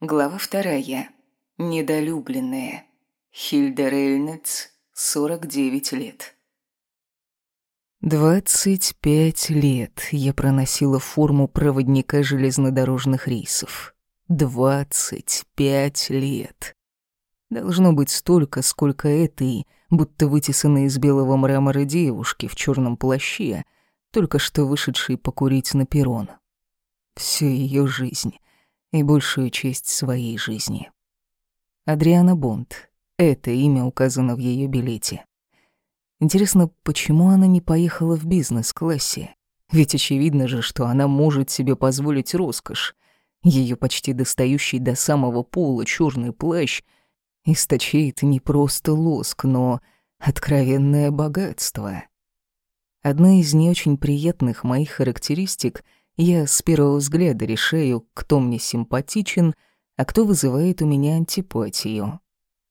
Глава вторая. Недолюбленная. Хильда Рейнольдс, 49 лет. Двадцать пять лет я проносила форму проводника железнодорожных рейсов. Двадцать пять лет. Должно быть столько, сколько этой, будто вытесанной из белого мрамора девушки в черном плаще, только что вышедшей покурить на перрон. Всю ее жизнь и большую часть своей жизни. Адриана Бонд. Это имя указано в ее билете. Интересно, почему она не поехала в бизнес-классе? Ведь очевидно же, что она может себе позволить роскошь. Ее почти достающий до самого пола черный плащ источает не просто лоск, но откровенное богатство. Одна из не очень приятных моих характеристик — я с первого взгляда решаю, кто мне симпатичен, а кто вызывает у меня антипатию.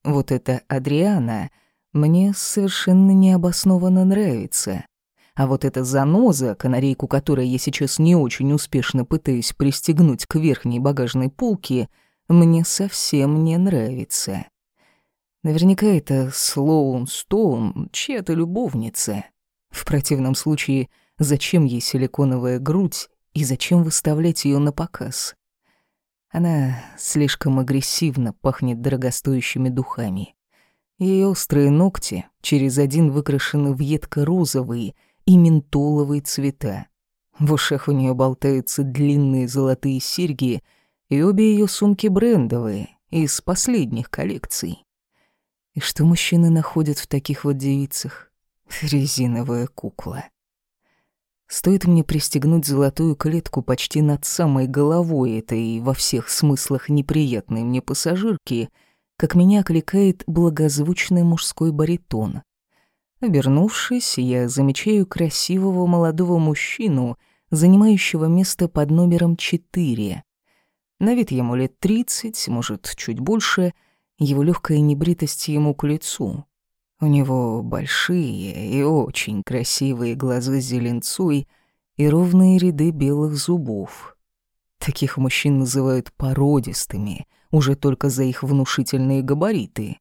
Вот эта Адриана мне совершенно необоснованно нравится. А вот эта заноза, канарейку которой я сейчас не очень успешно пытаюсь пристегнуть к верхней багажной полке, мне совсем не нравится. Наверняка это Слоун Стоун, чья-то любовница. В противном случае, зачем ей силиконовая грудь и зачем выставлять ее на показ? Она слишком агрессивно пахнет дорогостоящими духами. Ее острые ногти через один выкрашены в едко-розовые и ментоловые цвета. В ушах у нее болтаются длинные золотые серьги, и обе ее сумки брендовые, из последних коллекций. И что мужчины находят в таких вот девицах? Резиновая кукла. Стоит мне пристегнуть золотую клетку почти над самой головой этой во всех смыслах неприятной мне пассажирки, как меня окликает благозвучный мужской баритон. Обернувшись, я замечаю красивого молодого мужчину, занимающего место под номером 4. На вид ему лет 30, может, чуть больше, его легкая небритость ему к лицу. У него большие и очень красивые глаза с зеленцой и ровные ряды белых зубов. Таких мужчин называют породистыми, уже только за их внушительные габариты.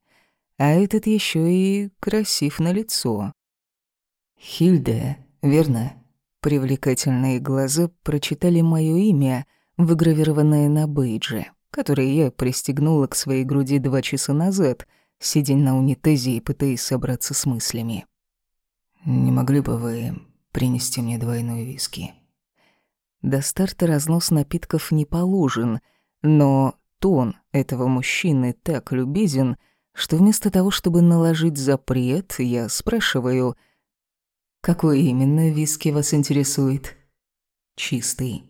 А этот еще и красив на лицо. Хильда, верно? Привлекательные глаза прочитали мое имя, выгравированное на бейдже, которое я пристегнула к своей груди два часа назад — сидя на унитазе и пытаясь собраться с мыслями. «Не могли бы вы принести мне двойной виски?» До старта разнос напитков не положен, но тон этого мужчины так любезен, что вместо того, чтобы наложить запрет, я спрашиваю, «Какой именно виски вас интересует?» «Чистый.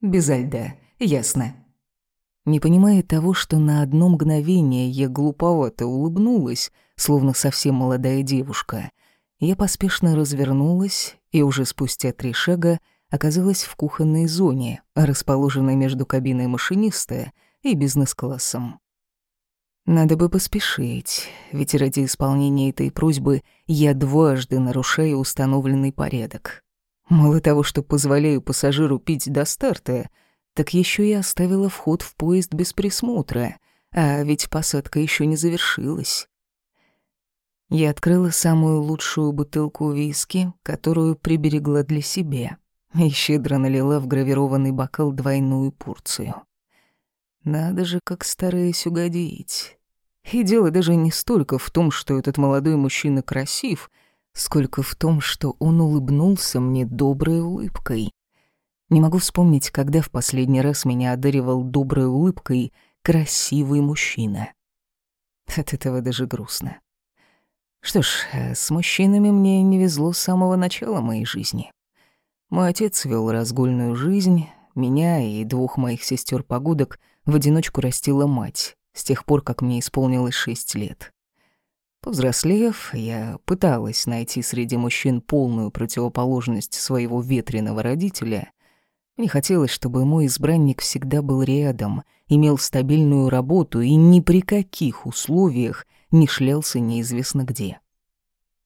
Без льда. Ясно. Не понимая того, что на одно мгновение я глуповато улыбнулась, словно совсем молодая девушка, я поспешно развернулась и уже спустя три шага оказалась в кухонной зоне, расположенной между кабиной машиниста и бизнес-классом. Надо бы поспешить, ведь ради исполнения этой просьбы я дважды нарушаю установленный порядок. Мало того, что позволяю пассажиру пить до старта — так еще и оставила вход в поезд без присмотра, а ведь посадка еще не завершилась. Я открыла самую лучшую бутылку виски, которую приберегла для себя, и щедро налила в гравированный бокал двойную порцию. Надо же, как стараясь угодить. И дело даже не столько в том, что этот молодой мужчина красив, сколько в том, что он улыбнулся мне доброй улыбкой. Не могу вспомнить, когда в последний раз меня одаривал доброй улыбкой красивый мужчина. От этого даже грустно. Что ж, э, с мужчинами мне не везло с самого начала моей жизни. Мой отец вел разгульную жизнь, меня и двух моих сестер погодок в одиночку растила мать, с тех пор, как мне исполнилось шесть лет. Повзрослев, я пыталась найти среди мужчин полную противоположность своего ветреного родителя, мне хотелось, чтобы мой избранник всегда был рядом, имел стабильную работу и ни при каких условиях не шлялся неизвестно где.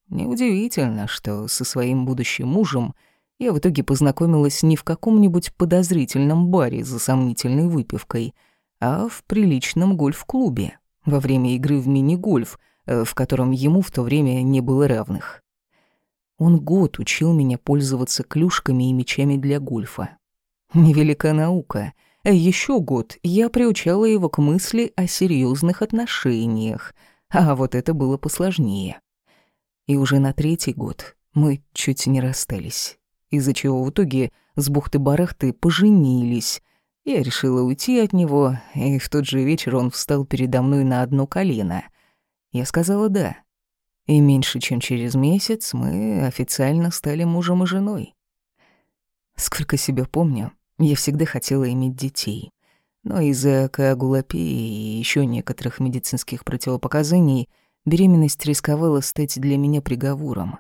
Неудивительно, что со своим будущим мужем я в итоге познакомилась не в каком-нибудь подозрительном баре за сомнительной выпивкой, а в приличном гольф-клубе во время игры в мини-гольф, э, в котором ему в то время не было равных. Он год учил меня пользоваться клюшками и мячами для гольфа. Невелика наука. Еще год я приучала его к мысли о серьезных отношениях, а вот это было посложнее. И уже на третий год мы чуть не расстались, из-за чего в итоге с бухты-барахты поженились. Я решила уйти от него, и в тот же вечер он встал передо мной на одно колено. Я сказала «да». И меньше чем через месяц мы официально стали мужем и женой. Сколько себя помню, я всегда хотела иметь детей. Но из-за коагулопии и еще некоторых медицинских противопоказаний беременность рисковала стать для меня приговором.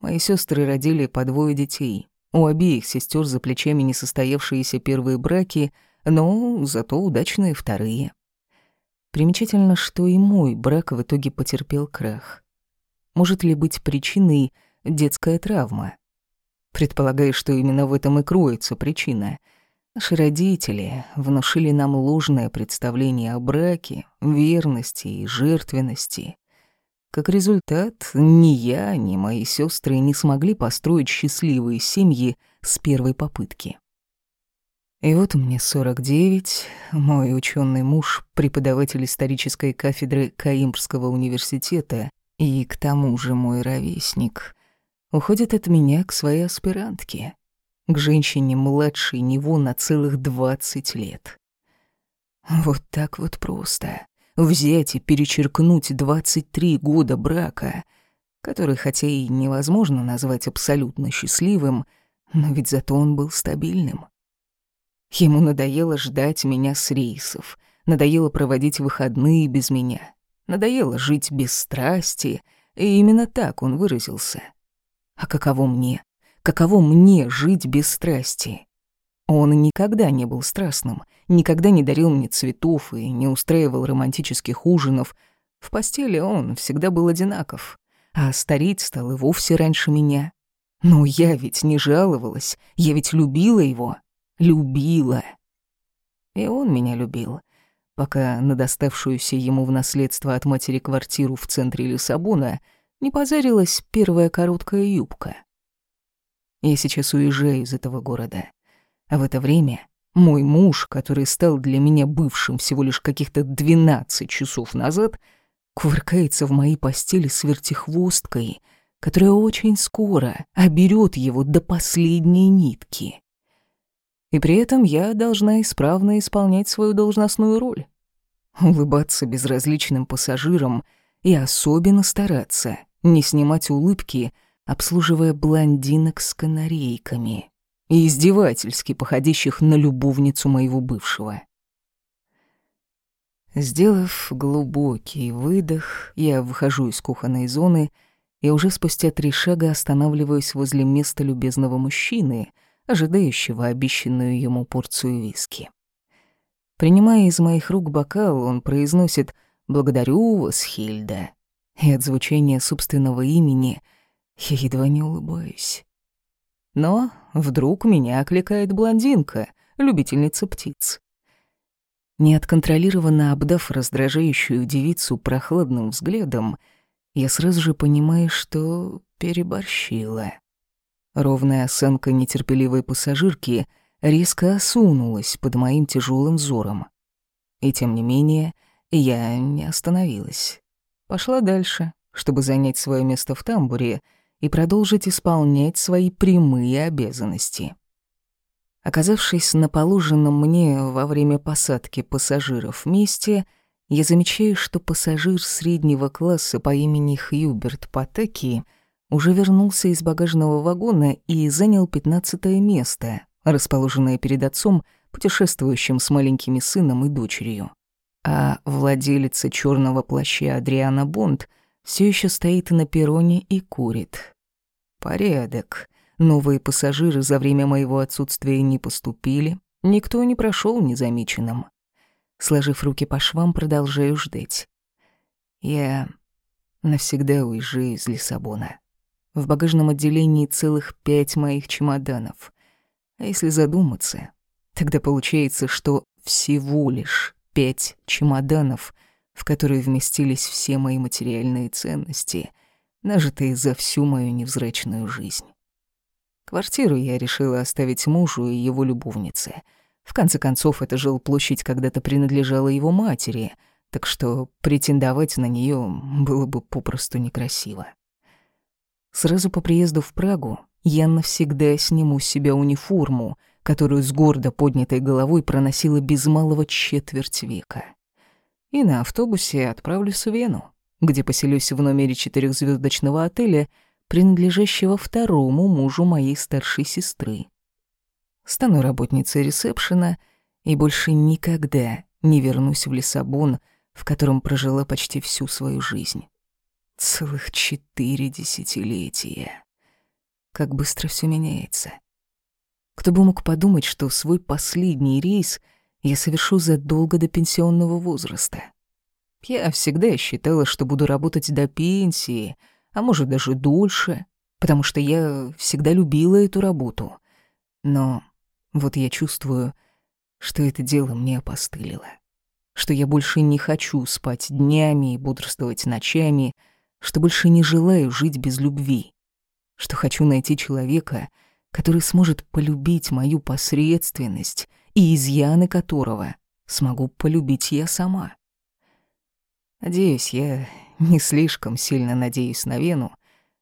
Мои сестры родили по двое детей. У обеих сестер за плечами несостоявшиеся первые браки, но зато удачные вторые. Примечательно, что и мой брак в итоге потерпел крах. Может ли быть причиной детская травма? Предполагаю, что именно в этом и кроется причина. Наши родители внушили нам ложное представление о браке, верности и жертвенности. Как результат, ни я, ни мои сестры не смогли построить счастливые семьи с первой попытки. И вот мне 49, мой ученый муж, преподаватель исторической кафедры Каимбрского университета, и к тому же мой ровесник уходит от меня к своей аспирантке, к женщине младшей него на целых двадцать лет. Вот так вот просто взять и перечеркнуть двадцать три года брака, который хотя и невозможно назвать абсолютно счастливым, но ведь зато он был стабильным. Ему надоело ждать меня с рейсов, надоело проводить выходные без меня, Надоело жить без страсти, и именно так он выразился. А каково мне? Каково мне жить без страсти? Он никогда не был страстным, никогда не дарил мне цветов и не устраивал романтических ужинов. В постели он всегда был одинаков, а стареть стал и вовсе раньше меня. Но я ведь не жаловалась, я ведь любила его, любила. И он меня любил — пока на доставшуюся ему в наследство от матери квартиру в центре Лиссабона не позарилась первая короткая юбка. Я сейчас уезжаю из этого города, а в это время мой муж, который стал для меня бывшим всего лишь каких-то 12 часов назад, кувыркается в моей постели с вертихвосткой, которая очень скоро оберет его до последней нитки. И при этом я должна исправно исполнять свою должностную роль. Улыбаться безразличным пассажирам и особенно стараться не снимать улыбки, обслуживая блондинок с канарейками и издевательски походящих на любовницу моего бывшего. Сделав глубокий выдох, я выхожу из кухонной зоны и уже спустя три шага останавливаюсь возле места любезного мужчины — ожидающего обещанную ему порцию виски. Принимая из моих рук бокал, он произносит «Благодарю вас, Хильда». И от звучания собственного имени я едва не улыбаюсь. Но вдруг меня окликает блондинка, любительница птиц. Неотконтролированно обдав раздражающую девицу прохладным взглядом, я сразу же понимаю, что переборщила. Ровная осанка нетерпеливой пассажирки резко осунулась под моим тяжелым взором. И тем не менее, я не остановилась. Пошла дальше, чтобы занять свое место в тамбуре и продолжить исполнять свои прямые обязанности. Оказавшись на положенном мне во время посадки пассажиров месте, я замечаю, что пассажир среднего класса по имени Хьюберт Патеки — уже вернулся из багажного вагона и занял пятнадцатое место, расположенное перед отцом, путешествующим с маленькими сыном и дочерью. А владелица черного плаща Адриана Бонд все еще стоит на перроне и курит. Порядок. Новые пассажиры за время моего отсутствия не поступили, никто не прошел незамеченным. Сложив руки по швам, продолжаю ждать. Я навсегда уезжаю из Лиссабона. В багажном отделении целых пять моих чемоданов. А если задуматься, тогда получается, что всего лишь пять чемоданов, в которые вместились все мои материальные ценности, нажитые за всю мою невзрачную жизнь. Квартиру я решила оставить мужу и его любовнице. В конце концов, эта жилплощадь когда-то принадлежала его матери, так что претендовать на нее было бы попросту некрасиво. Сразу по приезду в Прагу я навсегда сниму с себя униформу, которую с гордо поднятой головой проносила без малого четверть века. И на автобусе отправлюсь в Вену, где поселюсь в номере четырехзвездочного отеля — принадлежащего второму мужу моей старшей сестры. Стану работницей ресепшена и больше никогда не вернусь в Лиссабон, в котором прожила почти всю свою жизнь. Целых четыре десятилетия. Как быстро все меняется. Кто бы мог подумать, что свой последний рейс я совершу задолго до пенсионного возраста. Я всегда считала, что буду работать до пенсии — а может даже дольше, потому что я всегда любила эту работу. Но вот я чувствую, что это дело мне опостылило, что я больше не хочу спать днями и бодрствовать ночами, что больше не желаю жить без любви, что хочу найти человека, который сможет полюбить мою посредственность и изъяны которого смогу полюбить я сама. Надеюсь, я не слишком сильно надеюсь на Вену.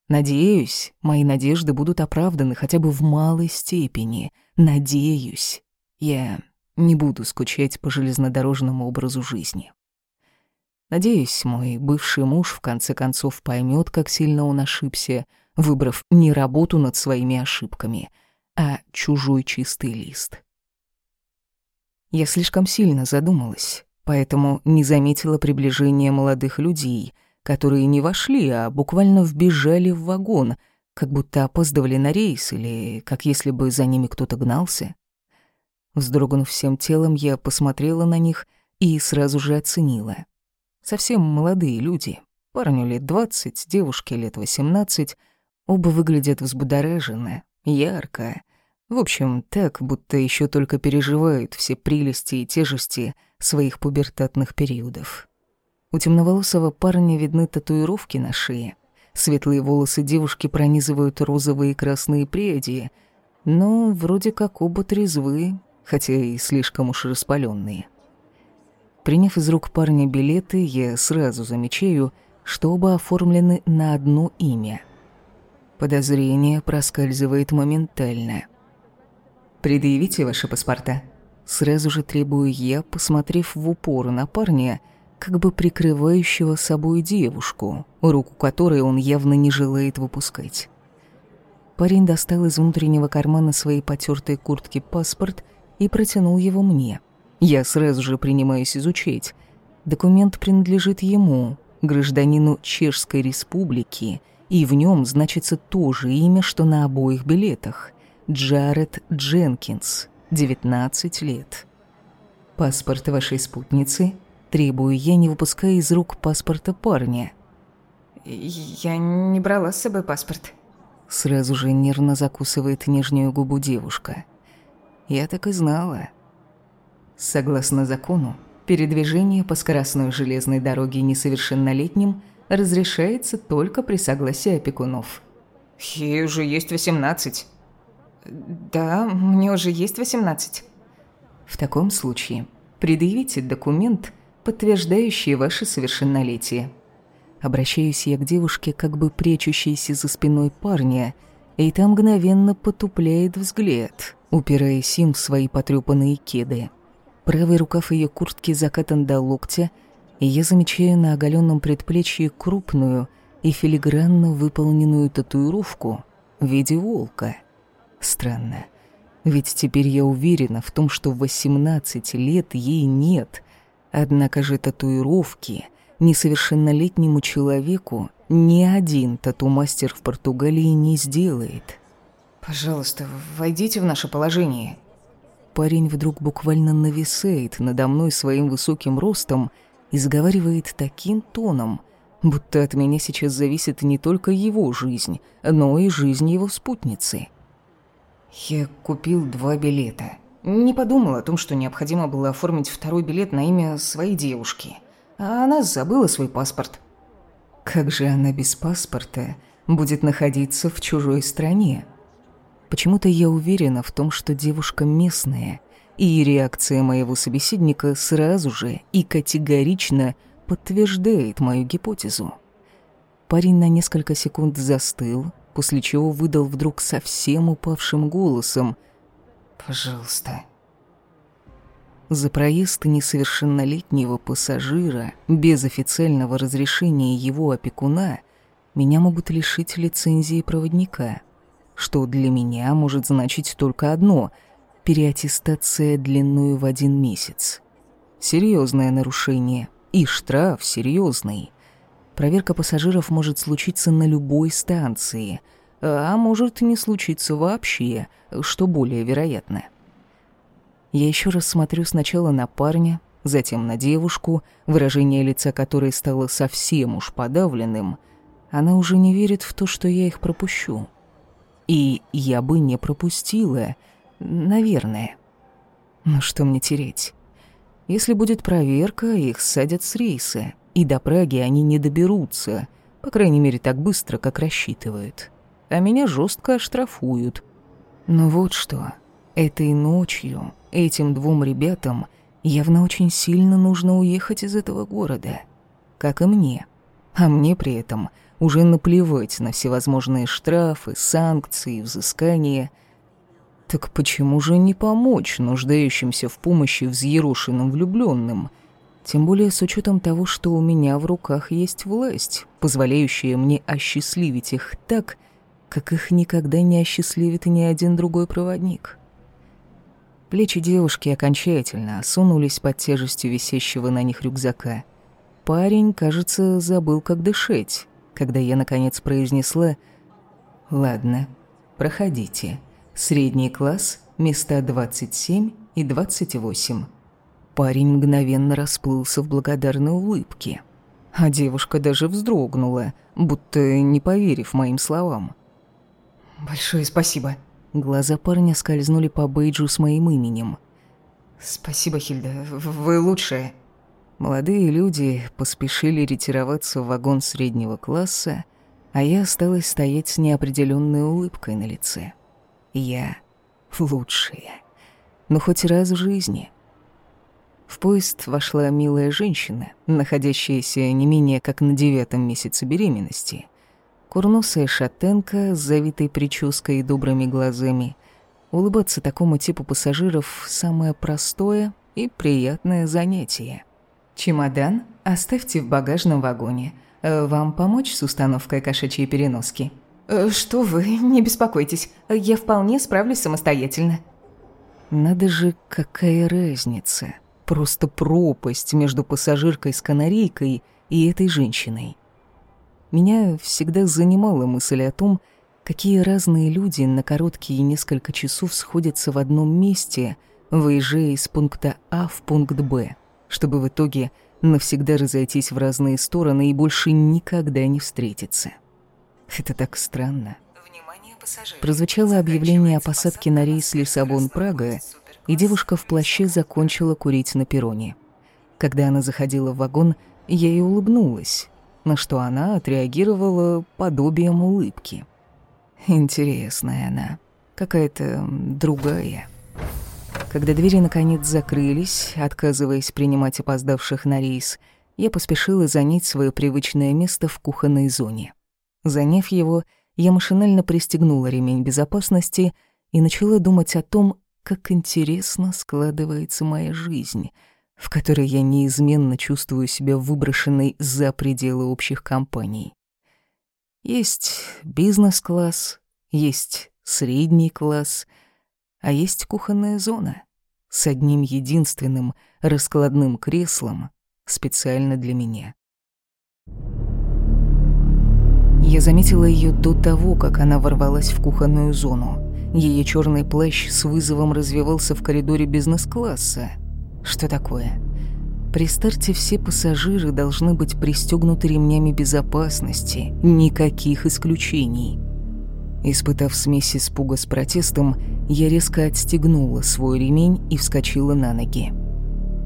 Надеюсь, мои надежды будут оправданы хотя бы в малой степени. Надеюсь, я не буду скучать по железнодорожному образу жизни. Надеюсь, мой бывший муж в конце концов поймет, как сильно он ошибся, выбрав не работу над своими ошибками, а чужой чистый лист. Я слишком сильно задумалась, поэтому не заметила приближения молодых людей, которые не вошли, а буквально вбежали в вагон, как будто опаздывали на рейс или как если бы за ними кто-то гнался. Вздрогнув всем телом, я посмотрела на них и сразу же оценила. Совсем молодые люди. Парню лет двадцать, девушке лет восемнадцать. Оба выглядят взбудораженно, ярко. В общем, так, будто еще только переживают все прелести и тяжести своих пубертатных периодов. У темноволосого парня видны татуировки на шее. Светлые волосы девушки пронизывают розовые и красные пряди, но вроде как оба трезвы, хотя и слишком уж распаленные. Приняв из рук парня билеты, я сразу замечаю, что оба оформлены на одно имя. Подозрение проскальзывает моментально. «Предъявите ваши паспорта». Сразу же требую я, посмотрев в упор на парня — как бы прикрывающего собой девушку, руку которой он явно не желает выпускать. Парень достал из внутреннего кармана своей потертой куртки паспорт и протянул его мне. Я сразу же принимаюсь изучать. Документ принадлежит ему, гражданину Чешской Республики, и в нем значится то же имя, что на обоих билетах. Джаред Дженкинс, 19 лет. Паспорт вашей спутницы Требую я, не выпуская из рук паспорта парня. «Я не брала с собой паспорт». Сразу же нервно закусывает нижнюю губу девушка. Я так и знала. Согласно закону, передвижение по скоростной железной дороге несовершеннолетним разрешается только при согласии опекунов. Ей уже есть восемнадцать. Да, мне уже есть восемнадцать. В таком случае предъявите документ, подтверждающие ваше совершеннолетие. Обращаюсь я к девушке, как бы прячущейся за спиной парня, и та мгновенно потупляет взгляд, упираясь им в свои потрёпанные кеды. Правый рукав ее куртки закатан до локтя, и я замечаю на оголенном предплечье крупную и филигранно выполненную татуировку в виде волка. Странно, ведь теперь я уверена в том, что в 18 лет ей нет — Однако же татуировки несовершеннолетнему человеку ни один тату-мастер в Португалии не сделает. «Пожалуйста, войдите в наше положение». Парень вдруг буквально нависает надо мной своим высоким ростом и заговаривает таким тоном, будто от меня сейчас зависит не только его жизнь, но и жизнь его спутницы. «Я купил два билета. Не подумал о том, что необходимо было оформить второй билет на имя своей девушки. А она забыла свой паспорт. Как же она без паспорта будет находиться в чужой стране? Почему-то я уверена в том, что девушка местная, и реакция моего собеседника сразу же и категорично подтверждает мою гипотезу. Парень на несколько секунд застыл, после чего выдал вдруг совсем упавшим голосом «Пожалуйста». За проезд несовершеннолетнего пассажира без официального разрешения его опекуна меня могут лишить лицензии проводника, что для меня может значить только одно — переаттестация длинную в один месяц. Серьезное нарушение, и штраф серьезный. Проверка пассажиров может случиться на любой станции, а может не случиться вообще, что более вероятно. Я еще раз смотрю сначала на парня, затем на девушку, выражение лица которой стало совсем уж подавленным. Она уже не верит в то, что я их пропущу. И я бы не пропустила, наверное. Но что мне тереть? Если будет проверка, их садят с рейса, и до Праги они не доберутся, по крайней мере так быстро, как рассчитывают. А меня жестко оштрафуют. Но вот что, этой ночью Этим двум ребятам явно очень сильно нужно уехать из этого города. Как и мне. А мне при этом уже наплевать на всевозможные штрафы, санкции, взыскания. Так почему же не помочь нуждающимся в помощи взъерошенным влюбленным? Тем более с учетом того, что у меня в руках есть власть, позволяющая мне осчастливить их так, как их никогда не осчастливит ни один другой проводник. Плечи девушки окончательно осунулись под тяжестью висящего на них рюкзака. Парень, кажется, забыл, как дышать, когда я, наконец, произнесла «Ладно, проходите. Средний класс, места 27 и 28». Парень мгновенно расплылся в благодарной улыбке, а девушка даже вздрогнула, будто не поверив моим словам. «Большое спасибо», Глаза парня скользнули по бейджу с моим именем. «Спасибо, Хильда, вы лучшая». Молодые люди поспешили ретироваться в вагон среднего класса, а я осталась стоять с неопределенной улыбкой на лице. Я лучшая. Но хоть раз в жизни. В поезд вошла милая женщина, находящаяся не менее как на девятом месяце беременности. Курносая шатенка с завитой прической и добрыми глазами. Улыбаться такому типу пассажиров – самое простое и приятное занятие. «Чемодан оставьте в багажном вагоне. Э, вам помочь с установкой кошачьей переноски?» Э, «Что вы, не беспокойтесь, я вполне справлюсь самостоятельно». Надо же, какая разница. Просто пропасть между пассажиркой с канарейкой и этой женщиной. Меня всегда занимала мысль о том, какие разные люди на короткие несколько часов сходятся в одном месте, выезжая из пункта А в пункт Б, чтобы в итоге навсегда разойтись в разные стороны и больше никогда не встретиться. Это так странно. Прозвучало объявление о посадке на рейс Лиссабон-Прага, и девушка в плаще закончила курить на перроне. Когда она заходила в вагон, я ей улыбнулась, на что она отреагировала подобием улыбки. Интересная она, какая-то другая. Когда двери наконец закрылись, отказываясь принимать опоздавших на рейс, я поспешила занять свое привычное место в кухонной зоне. Заняв его, я машинально пристегнула ремень безопасности и начала думать о том, как интересно складывается моя жизнь — в которой я неизменно чувствую себя выброшенной за пределы общих компаний. Есть бизнес-класс, есть средний класс, а есть кухонная зона с одним единственным раскладным креслом специально для меня. Я заметила ее до того, как она ворвалась в кухонную зону. Ее черный плащ с вызовом развивался в коридоре бизнес-класса, что такое? При старте все пассажиры должны быть пристегнуты ремнями безопасности, никаких исключений. Испытав смесь испуга с протестом, я резко отстегнула свой ремень и вскочила на ноги.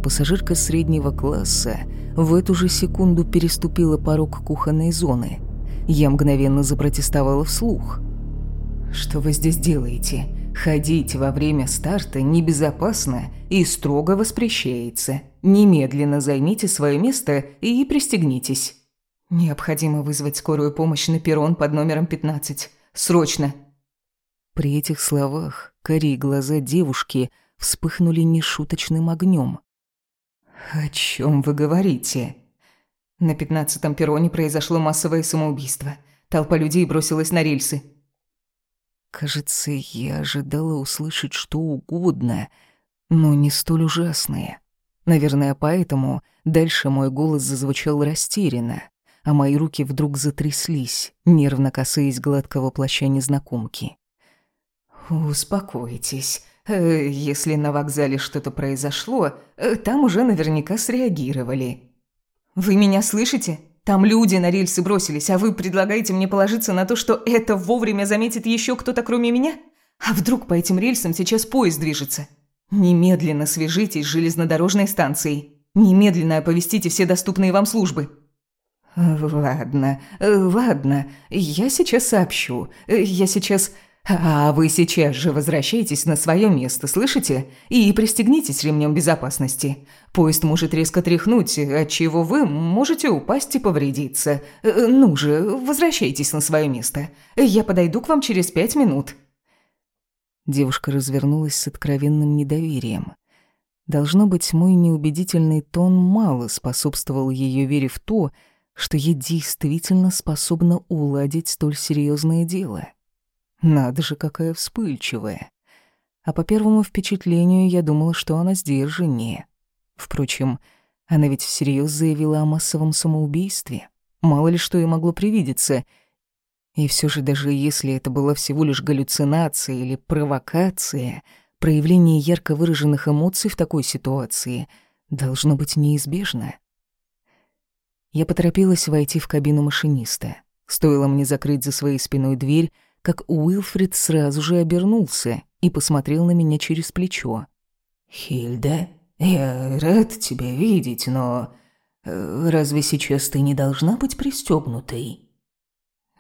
Пассажирка среднего класса в эту же секунду переступила порог кухонной зоны. Я мгновенно запротестовала вслух. «Что вы здесь делаете? Ходить во время старта небезопасно и строго воспрещается. Немедленно займите свое место и пристегнитесь. Необходимо вызвать скорую помощь на перрон под номером 15. Срочно!» При этих словах карие глаза девушки вспыхнули нешуточным огнем. «О чем вы говорите?» На пятнадцатом перроне произошло массовое самоубийство. Толпа людей бросилась на рельсы. Кажется, я ожидала услышать что угодно, но не столь ужасное. Наверное, поэтому дальше мой голос зазвучал растерянно а мои руки вдруг затряслись, нервно касаясь гладкого плаща незнакомки. «Успокойтесь. Э, если на вокзале что-то произошло, э, там уже наверняка среагировали». «Вы меня слышите? Там люди на рельсы бросились, а вы предлагаете мне положиться на то, что это вовремя заметит еще кто-то кроме меня? А вдруг по этим рельсам сейчас поезд движется? Немедленно свяжитесь с железнодорожной станцией. Немедленно оповестите все доступные вам службы». «Ладно, ладно, я сейчас сообщу. Я сейчас...» «А вы сейчас же возвращайтесь на свое место, слышите? И пристегнитесь ремнем безопасности. Поезд может резко тряхнуть, отчего вы можете упасть и повредиться. Ну же, возвращайтесь на свое место. Я подойду к вам через пять минут». Девушка развернулась с откровенным недоверием. Должно быть, мой неубедительный тон мало способствовал ее вере в то, что я действительно способна уладить столь серьезное дело. Надо же, какая вспыльчивая. А по первому впечатлению я думала, что она сдержаннее. Впрочем, она ведь всерьез заявила о массовом самоубийстве. Мало ли что ей могло привидеться. И все же даже если это была всего лишь галлюцинация или провокация, проявление ярко выраженных эмоций в такой ситуации должно быть неизбежно. Я поторопилась войти в кабину машиниста. Стоило мне закрыть за своей спиной дверь, как Уилфрид сразу же обернулся и посмотрел на меня через плечо. «Хильда, я рад тебя видеть, но э, разве сейчас ты не должна быть пристегнутой?»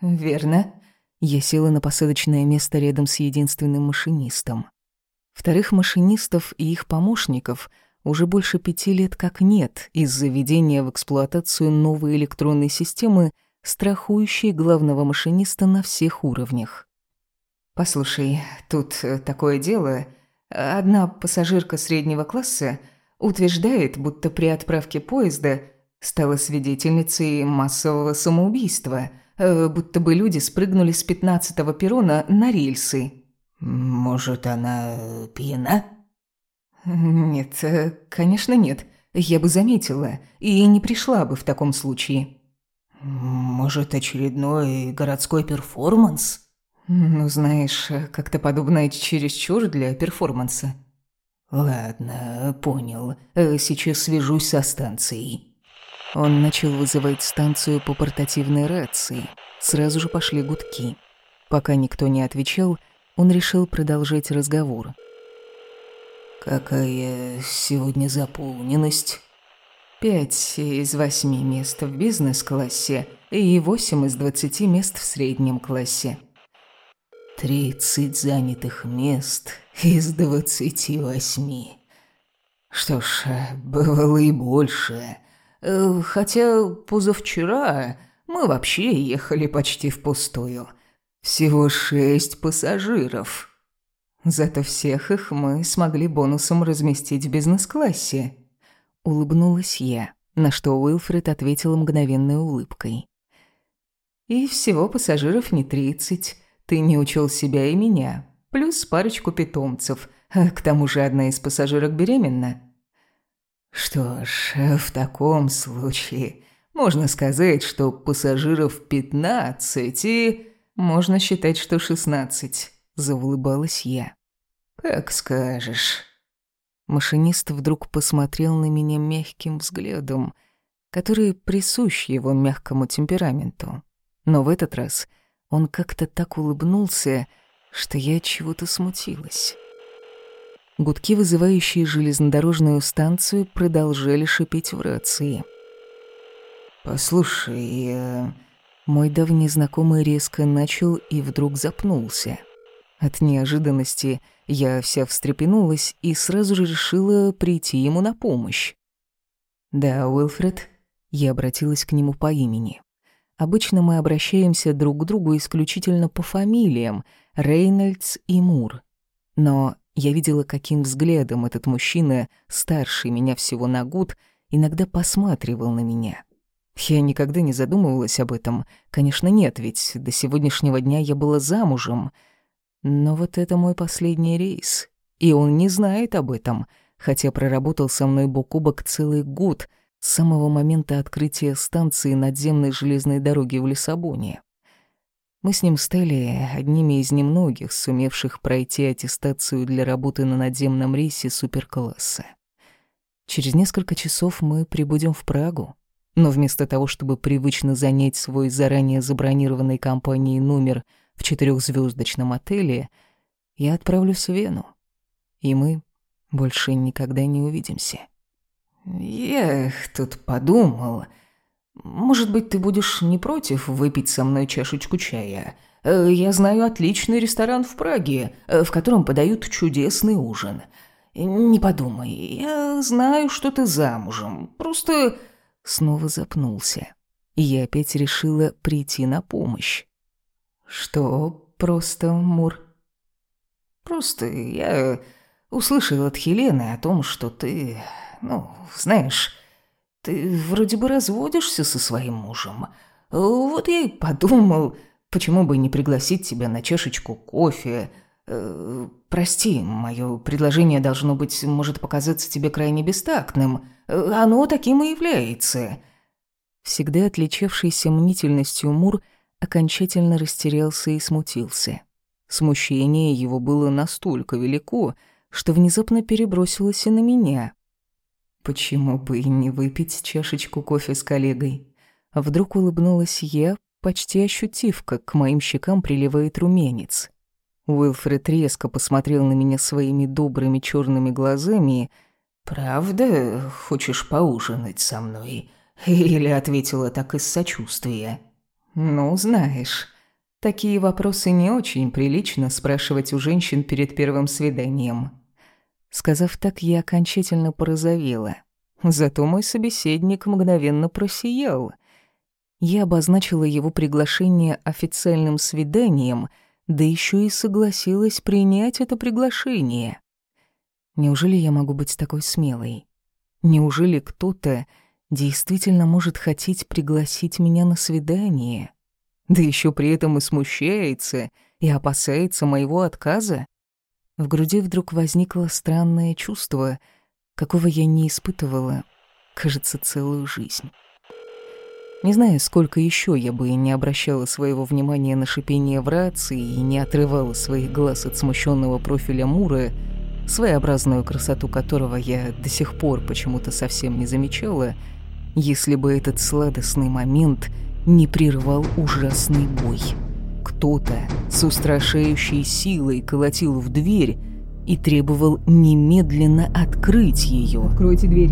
«Верно». Я села на посадочное место рядом с единственным машинистом. Вторых машинистов и их помощников – уже больше пяти лет как нет из-за введения в эксплуатацию новой электронной системы, страхующей главного машиниста на всех уровнях. «Послушай, тут э, такое дело. Одна пассажирка среднего класса утверждает, будто при отправке поезда стала свидетельницей массового самоубийства, э, будто бы люди спрыгнули с пятнадцатого перрона на рельсы». «Может, она пьяна?» «Нет, э, конечно нет. Я бы заметила и не пришла бы в таком случае». «Может, очередной городской перформанс?» «Ну, знаешь, как-то подобное чересчур для перформанса». «Ладно, понял. Э, сейчас свяжусь со станцией». Он начал вызывать станцию по портативной рации. Сразу же пошли гудки. Пока никто не отвечал, он решил продолжать разговор. Какая сегодня заполненность? Пять из восьми мест в бизнес-классе и восемь из двадцати мест в среднем классе. Тридцать занятых мест из двадцати восьми. Что ж, бывало и больше. Хотя позавчера мы вообще ехали почти впустую. Всего шесть пассажиров. Зато всех их мы смогли бонусом разместить в бизнес-классе. Улыбнулась я, на что Уилфред ответил мгновенной улыбкой. И всего пассажиров не тридцать. Ты не учел себя и меня. Плюс парочку питомцев. А к тому же одна из пассажирок беременна. Что ж, в таком случае можно сказать, что пассажиров пятнадцать и... Можно считать, что шестнадцать. Заулыбалась я. «Как скажешь». Машинист вдруг посмотрел на меня мягким взглядом, который присущ его мягкому темпераменту. Но в этот раз Он как-то так улыбнулся, что я чего-то смутилась. Гудки, вызывающие железнодорожную станцию, продолжали шипеть в рации. «Послушай, э... мой давний знакомый резко начал и вдруг запнулся. От неожиданности я вся встрепенулась и сразу же решила прийти ему на помощь. «Да, Уилфред», — я обратилась к нему по имени. Обычно мы обращаемся друг к другу исключительно по фамилиям Рейнольдс и Мур. Но я видела, каким взглядом этот мужчина, старше меня всего на год, иногда посматривал на меня. Я никогда не задумывалась об этом. Конечно, нет, ведь до сегодняшнего дня я была замужем. Но вот это мой последний рейс. И он не знает об этом, хотя проработал со мной бок о бок целый год — с самого момента открытия станции надземной железной дороги в Лиссабоне. Мы с ним стали одними из немногих, сумевших пройти аттестацию для работы на надземном рейсе суперкласса. Через несколько часов мы прибудем в Прагу, но вместо того, чтобы привычно занять свой заранее забронированной компанией номер в четырехзвездочном отеле, я отправлюсь в Вену, и мы больше никогда не увидимся. «Я тут подумал. Может быть, ты будешь не против выпить со мной чашечку чая? Э, я знаю отличный ресторан в Праге, э, в котором подают чудесный ужин. Не подумай, я знаю, что ты замужем. Просто...» Снова запнулся. И я опять решила прийти на помощь. «Что просто, Мур?» «Просто я услышал от Хелены о том, что ты ну, знаешь, ты вроде бы разводишься со своим мужем. Вот я и подумал, почему бы не пригласить тебя на чашечку кофе. Э, прости, мое предложение должно быть, может показаться тебе крайне бестактным. Оно таким и является. Всегда отличавшийся мнительностью Мур окончательно растерялся и смутился. Смущение его было настолько велико, что внезапно перебросилось и на меня. Почему бы и не выпить чашечку кофе с коллегой? Вдруг улыбнулась я, почти ощутив, как к моим щекам приливает румянец. Уилфред резко посмотрел на меня своими добрыми черными глазами. «Правда хочешь поужинать со мной?» Или ответила так из сочувствия? «Ну, знаешь, такие вопросы не очень прилично спрашивать у женщин перед первым свиданием». Сказав так, я окончательно порозовела. Зато мой собеседник мгновенно просиял. Я обозначила его приглашение официальным свиданием, да еще и согласилась принять это приглашение. Неужели я могу быть такой смелой? Неужели кто-то действительно может хотеть пригласить меня на свидание? Да еще при этом и смущается, и опасается моего отказа? В груди вдруг возникло странное чувство, какого я не испытывала, кажется, целую жизнь. Не знаю, сколько еще я бы не обращала своего внимания на шипение в рации и не отрывала своих глаз от смущенного профиля Мура, своеобразную красоту которого я до сих пор почему-то совсем не замечала, если бы этот сладостный момент не прервал ужасный бой кто-то с устрашающей силой колотил в дверь и требовал немедленно открыть ее. «Откройте дверь!»